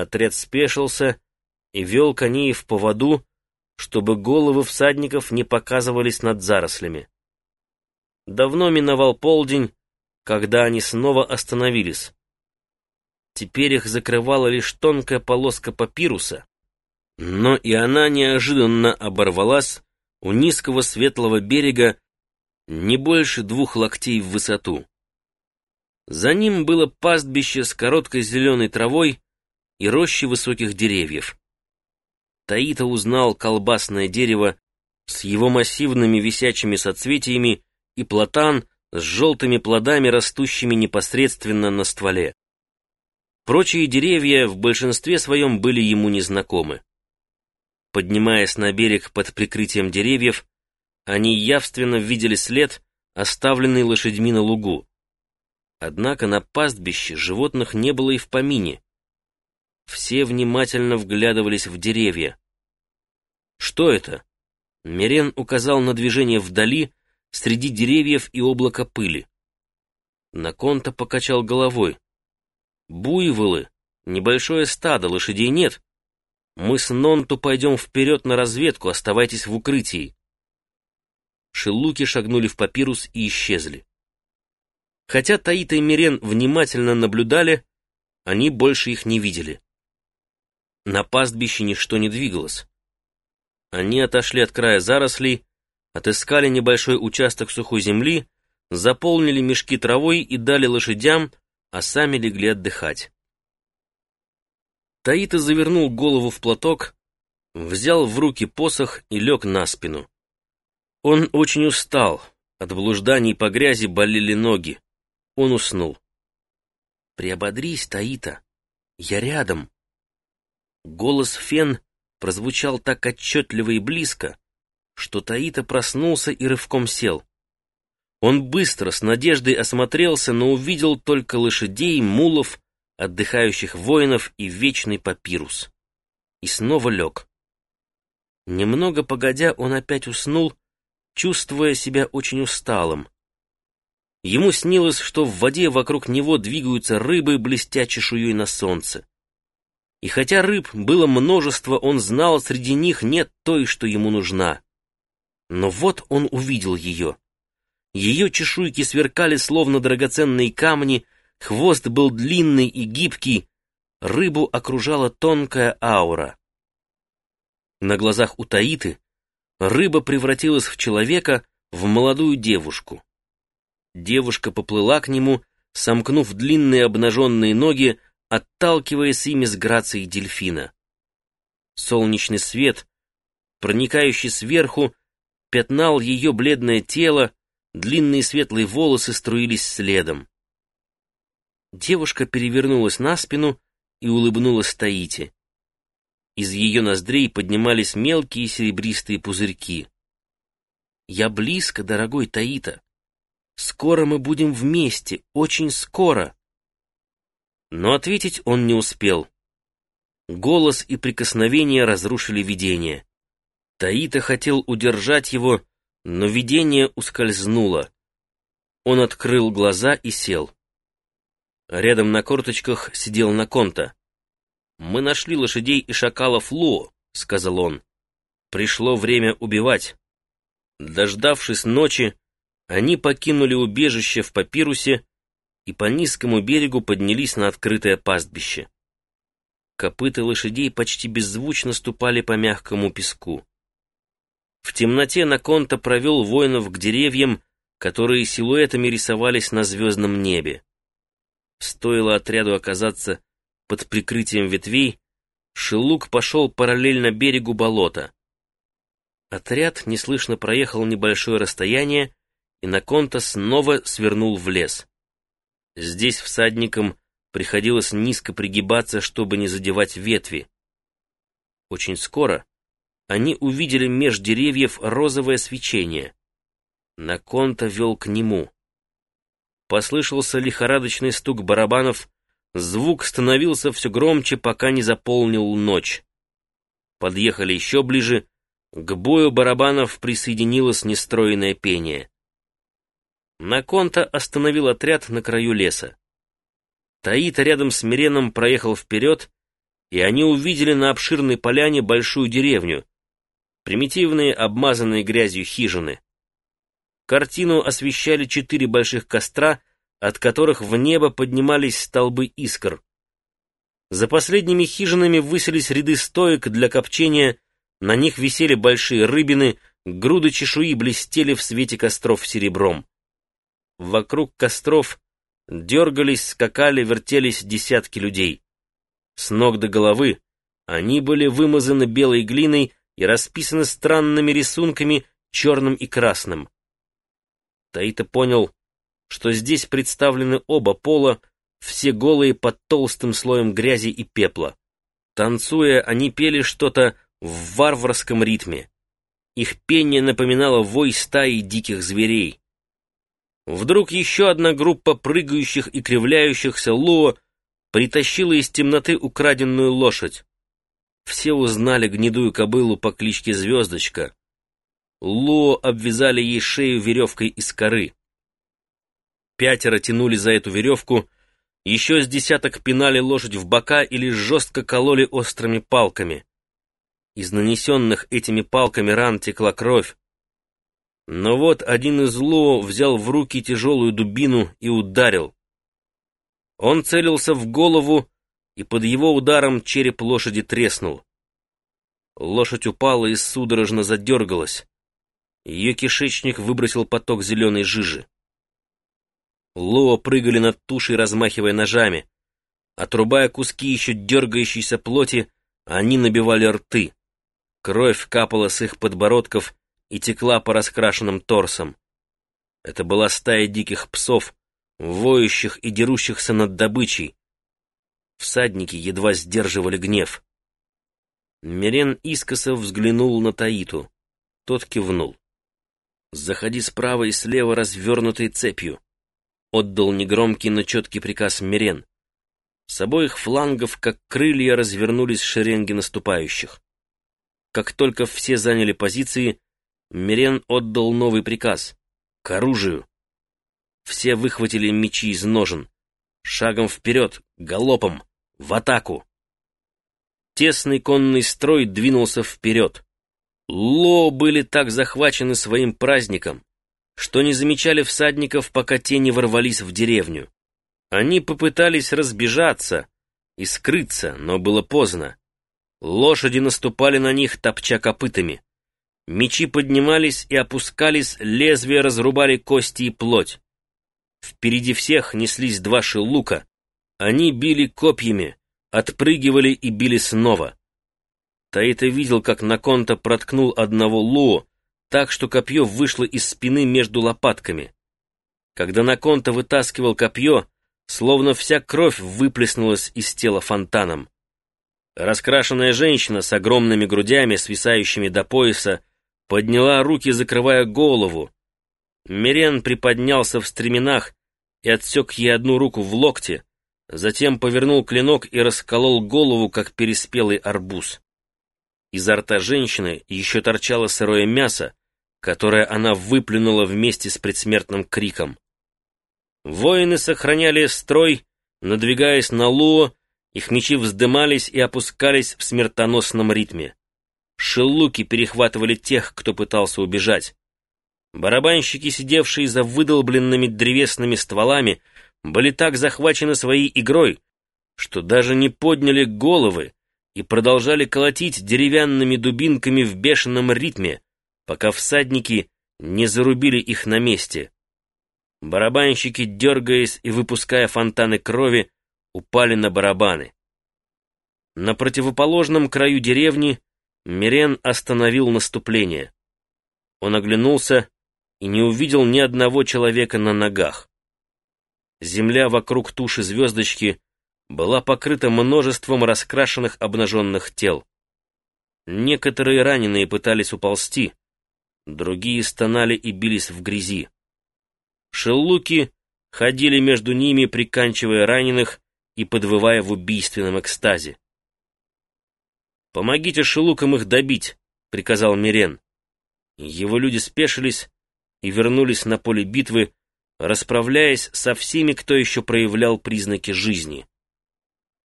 Отряд спешился и вел коней в поводу, чтобы головы всадников не показывались над зарослями. Давно миновал полдень, когда они снова остановились. Теперь их закрывала лишь тонкая полоска папируса, но и она неожиданно оборвалась у низкого светлого берега не больше двух локтей в высоту. За ним было пастбище с короткой зеленой травой и рощи высоких деревьев. Таита узнал колбасное дерево с его массивными висячими соцветиями и платан с желтыми плодами, растущими непосредственно на стволе. Прочие деревья в большинстве своем были ему незнакомы. Поднимаясь на берег под прикрытием деревьев, они явственно видели след, оставленный лошадьми на лугу. Однако на пастбище животных не было и в помине. Все внимательно вглядывались в деревья. «Что это?» Мерен указал на движение вдали, среди деревьев и облака пыли. Наконта покачал головой. «Буйволы! Небольшое стадо, лошадей нет. Мы с Нонту пойдем вперед на разведку, оставайтесь в укрытии». Шелуки шагнули в папирус и исчезли. Хотя Таита и Мирен внимательно наблюдали, они больше их не видели. На пастбище ничто не двигалось. Они отошли от края зарослей, отыскали небольшой участок сухой земли, заполнили мешки травой и дали лошадям, а сами легли отдыхать. Таита завернул голову в платок, взял в руки посох и лег на спину. Он очень устал, от блужданий по грязи болели ноги. Он уснул. «Приободрись, Таита, я рядом». Голос Фен прозвучал так отчетливо и близко, что Таита проснулся и рывком сел. Он быстро, с надеждой осмотрелся, но увидел только лошадей, мулов, отдыхающих воинов и вечный папирус. И снова лег. Немного погодя, он опять уснул, чувствуя себя очень усталым. Ему снилось, что в воде вокруг него двигаются рыбы, блестя чешуей на солнце. И хотя рыб было множество, он знал, среди них нет той, что ему нужна. Но вот он увидел ее. Ее чешуйки сверкали, словно драгоценные камни, хвост был длинный и гибкий, рыбу окружала тонкая аура. На глазах у Таиты рыба превратилась в человека, в молодую девушку. Девушка поплыла к нему, сомкнув длинные обнаженные ноги, отталкиваясь ими с грацией дельфина. Солнечный свет, проникающий сверху, пятнал ее бледное тело, длинные светлые волосы струились следом. Девушка перевернулась на спину и улыбнулась Таите. Из ее ноздрей поднимались мелкие серебристые пузырьки. «Я близко, дорогой Таита. Скоро мы будем вместе, очень скоро». Но ответить он не успел. Голос и прикосновение разрушили видение. Таита хотел удержать его, но видение ускользнуло. Он открыл глаза и сел. Рядом на корточках сидел Наконта. «Мы нашли лошадей и шакалов Ло», — сказал он. «Пришло время убивать». Дождавшись ночи, они покинули убежище в папирусе и по низкому берегу поднялись на открытое пастбище. Копыта лошадей почти беззвучно ступали по мягкому песку. В темноте Наконта провел воинов к деревьям, которые силуэтами рисовались на звездном небе. Стоило отряду оказаться под прикрытием ветвей, Шелук пошел параллельно берегу болота. Отряд неслышно проехал небольшое расстояние, и Наконта снова свернул в лес. Здесь всадникам приходилось низко пригибаться, чтобы не задевать ветви. Очень скоро они увидели меж деревьев розовое свечение. Наконта вел к нему. Послышался лихорадочный стук барабанов, звук становился все громче, пока не заполнил ночь. Подъехали еще ближе, к бою барабанов присоединилось нестроенное пение. Наконта остановил отряд на краю леса. Таита рядом с Миреном проехал вперед и они увидели на обширной поляне большую деревню, примитивные обмазанные грязью хижины. Картину освещали четыре больших костра, от которых в небо поднимались столбы искр. За последними хижинами высились ряды стоек для копчения, на них висели большие рыбины, груды чешуи блестели в свете костров серебром. Вокруг костров дергались, скакали, вертелись десятки людей. С ног до головы они были вымазаны белой глиной и расписаны странными рисунками, черным и красным. Таита понял, что здесь представлены оба пола, все голые под толстым слоем грязи и пепла. Танцуя, они пели что-то в варварском ритме. Их пение напоминало вой стаи диких зверей. Вдруг еще одна группа прыгающих и кривляющихся луо притащила из темноты украденную лошадь. Все узнали гнедую кобылу по кличке Звездочка. Луо обвязали ей шею веревкой из коры. Пятеро тянули за эту веревку, еще с десяток пинали лошадь в бока или жестко кололи острыми палками. Из нанесенных этими палками ран текла кровь. Но вот один из Луо взял в руки тяжелую дубину и ударил. Он целился в голову, и под его ударом череп лошади треснул. Лошадь упала и судорожно задергалась. Ее кишечник выбросил поток зеленой жижи. Луо прыгали над тушей, размахивая ножами. Отрубая куски еще дергающейся плоти, они набивали рты. Кровь капала с их подбородков и текла по раскрашенным торсам. Это была стая диких псов, воющих и дерущихся над добычей. Всадники едва сдерживали гнев. Мирен искоса взглянул на Таиту. Тот кивнул. «Заходи справа и слева развернутой цепью», — отдал негромкий, но четкий приказ Мирен. С обоих флангов, как крылья, развернулись шеренги наступающих. Как только все заняли позиции, Мирен отдал новый приказ — к оружию. Все выхватили мечи из ножен. Шагом вперед, галопом, в атаку. Тесный конный строй двинулся вперед. Ло были так захвачены своим праздником, что не замечали всадников, пока те не ворвались в деревню. Они попытались разбежаться и скрыться, но было поздно. Лошади наступали на них, топча копытами. Мечи поднимались и опускались, лезвия разрубали кости и плоть. Впереди всех неслись два шелука. Они били копьями, отпрыгивали и били снова. Таита видел, как Наконта проткнул одного Луо, так что копье вышло из спины между лопатками. Когда Наконта вытаскивал копье, словно вся кровь выплеснулась из тела фонтаном. Раскрашенная женщина с огромными грудями, свисающими до пояса, подняла руки, закрывая голову. Мирен приподнялся в стременах и отсек ей одну руку в локте, затем повернул клинок и расколол голову, как переспелый арбуз. Изо рта женщины еще торчало сырое мясо, которое она выплюнула вместе с предсмертным криком. Воины сохраняли строй, надвигаясь на Луо, их мечи вздымались и опускались в смертоносном ритме. Шелуки перехватывали тех, кто пытался убежать. Барабанщики, сидевшие за выдолбленными древесными стволами, были так захвачены своей игрой, что даже не подняли головы и продолжали колотить деревянными дубинками в бешеном ритме, пока всадники не зарубили их на месте. Барабанщики, дергаясь и выпуская фонтаны крови, упали на барабаны. На противоположном краю деревни Мирен остановил наступление. Он оглянулся и не увидел ни одного человека на ногах. Земля вокруг туши звездочки была покрыта множеством раскрашенных обнаженных тел. Некоторые раненые пытались уползти, другие стонали и бились в грязи. Шеллуки ходили между ними, приканчивая раненых и подвывая в убийственном экстазе. «Помогите шелукам их добить», — приказал Мирен. Его люди спешились и вернулись на поле битвы, расправляясь со всеми, кто еще проявлял признаки жизни.